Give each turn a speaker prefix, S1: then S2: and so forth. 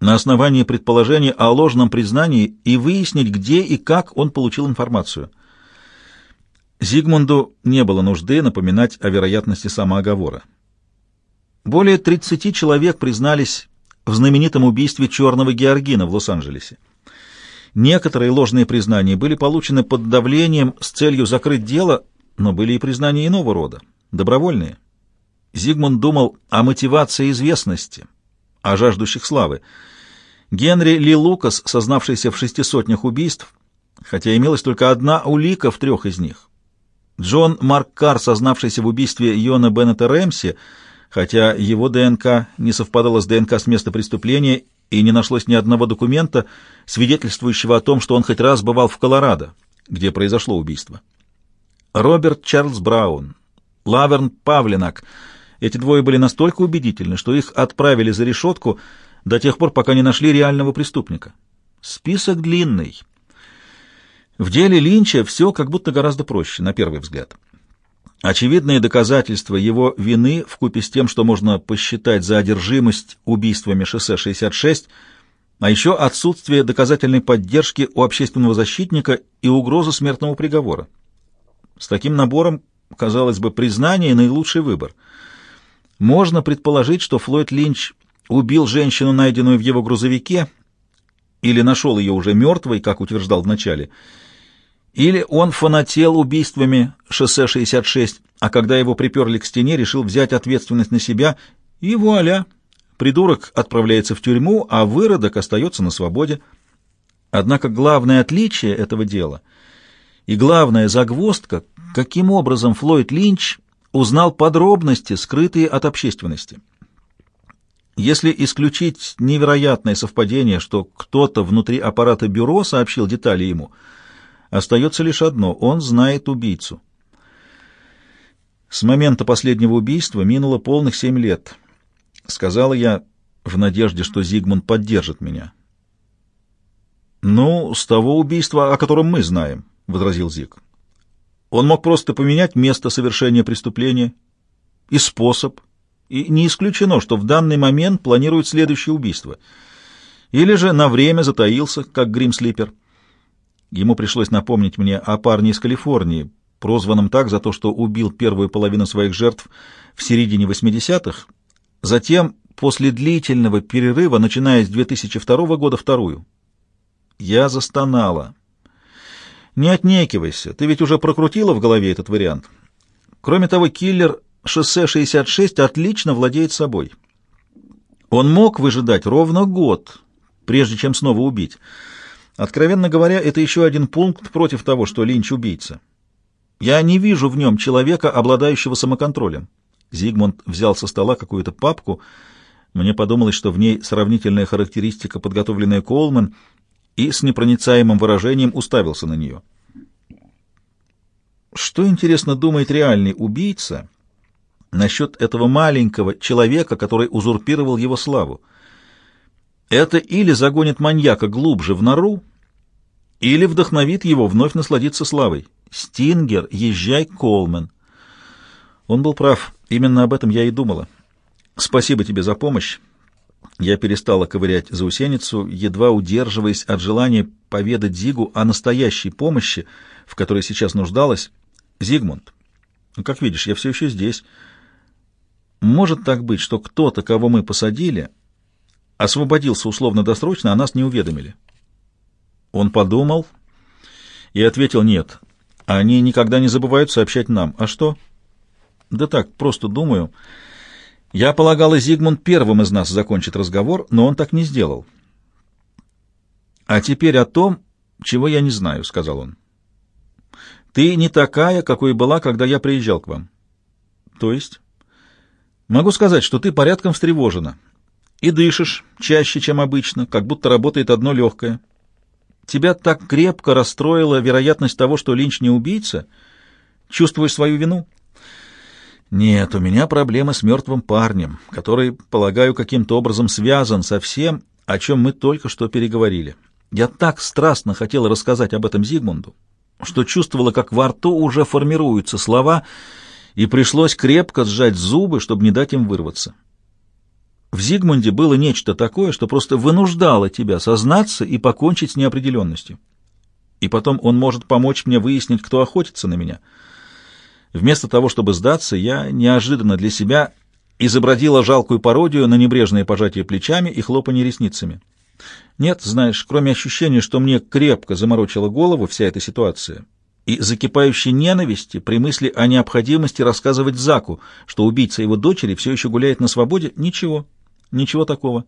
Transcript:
S1: на основании предположений о ложном признании и выяснить, где и как он получил информацию. Зигмунду не было нужды напоминать о вероятности самооговора. Более 30 человек признались в знаменитом убийстве черного Георгина в Лос-Анджелесе. Некоторые ложные признания были получены под давлением с целью закрыть дело, но были и признания иного рода, добровольные. Зигмунд думал о мотивации известности, о жаждущих славы. Генри Ли Лукас, сознавшийся в шести сотнях убийств, хотя имелась только одна улика в трех из них. Джон Марк Карр, сознавшийся в убийстве Йона Беннета Рэмси, хотя его ДНК не совпадала с ДНК с места преступления и не нашлось ни одного документа, свидетельствующего о том, что он хоть раз бывал в Колорадо, где произошло убийство. Роберт Чарльз Браун, Лаверн Павлинак — эти двое были настолько убедительны, что их отправили за решетку до тех пор, пока не нашли реального преступника. Список длинный. В деле Линча все как будто гораздо проще, на первый взгляд. Очевидные доказательства его вины вкупе с тем, что можно посчитать за одержимость убийствами шоссе 66, а еще отсутствие доказательной поддержки у общественного защитника и угроза смертного приговора. С таким набором, казалось бы, признание — наилучший выбор — можно предположить, что Флойд Линч убил женщину, найденную в его грузовике, или нашел ее уже мертвой, как утверждал вначале, или он фанател убийствами шоссе 66, а когда его приперли к стене, решил взять ответственность на себя, и вуаля! Придурок отправляется в тюрьму, а выродок остается на свободе. Однако главное отличие этого дела и главная загвоздка, каким образом Флойд Линч узнал подробности, скрытые от общественности. Если исключить невероятное совпадение, что кто-то внутри аппарата бюро сообщил детали ему, остается лишь одно — он знает убийцу. С момента последнего убийства минуло полных семь лет. Сказала я в надежде, что Зигмунд поддержит меня. «Ну, с того убийства, о котором мы знаем», — возразил Зиг. Он мог просто поменять место совершения преступления и способ, и не исключено, что в данный момент планирует следующее убийство. Или же на время затаился, как Гримслипер. Ему пришлось напомнить мне о парне из Калифорнии, прозванном так за то, что убил первую половину своих жертв в середине 80-х, затем, после длительного перерыва, начиная с 2002 года, вторую. Я застонала. Не отнекивайся, ты ведь уже прокрутила в голове этот вариант. Кроме того, киллер шоссе 66 отлично владеет собой. Он мог выжидать ровно год, прежде чем снова убить. Откровенно говоря, это еще один пункт против того, что Линч убийца. Я не вижу в нем человека, обладающего самоконтролем. Зигмунд взял со стола какую-то папку. Мне подумалось, что в ней сравнительная характеристика, подготовленная Коулман, и с непроницаемым выражением уставился на нее. Что, интересно, думает реальный убийца насчет этого маленького человека, который узурпировал его славу? Это или загонит маньяка глубже в нору, или вдохновит его вновь насладиться славой. Стингер, езжай, Колмен. Он был прав, именно об этом я и думала. Спасибо тебе за помощь. Я перестала ковырять заусеницу, едва удерживаясь от желания поведать Зигу о настоящей помощи, в которой сейчас нуждалась. «Зигмунд, ну, как видишь, я все еще здесь. Может так быть, что кто-то, кого мы посадили, освободился условно-досрочно, а нас не уведомили?» Он подумал и ответил «нет». Они никогда не забывают сообщать нам. А что? Да так, просто думаю... Я полагала, Зигмунд первым из нас закончит разговор, но он так не сделал. «А теперь о том, чего я не знаю», — сказал он. «Ты не такая, какой была, когда я приезжал к вам». «То есть?» «Могу сказать, что ты порядком встревожена и дышишь чаще, чем обычно, как будто работает одно легкое. Тебя так крепко расстроила вероятность того, что Линч не убийца. Чувствуешь свою вину?» Нет, у меня проблема с мертвым парнем, который, полагаю, каким-то образом связан со всем, о чем мы только что переговорили. Я так страстно хотела рассказать об этом Зигмунду, что чувствовала, как во рту уже формируются слова, и пришлось крепко сжать зубы, чтобы не дать им вырваться. В Зигмунде было нечто такое, что просто вынуждало тебя сознаться и покончить с неопределенностью. И потом он может помочь мне выяснить, кто охотится на меня. Вместо того, чтобы сдаться, я неожиданно для себя изобразила жалкую пародию на небрежное пожатие плечами и хлопанье ресницами. Нет, знаешь, кроме ощущения, что мне крепко заморочила голову вся эта ситуация, и закипающей ненависти при мысли о необходимости рассказывать Заку, что убийца его дочери все еще гуляет на свободе, ничего, ничего такого.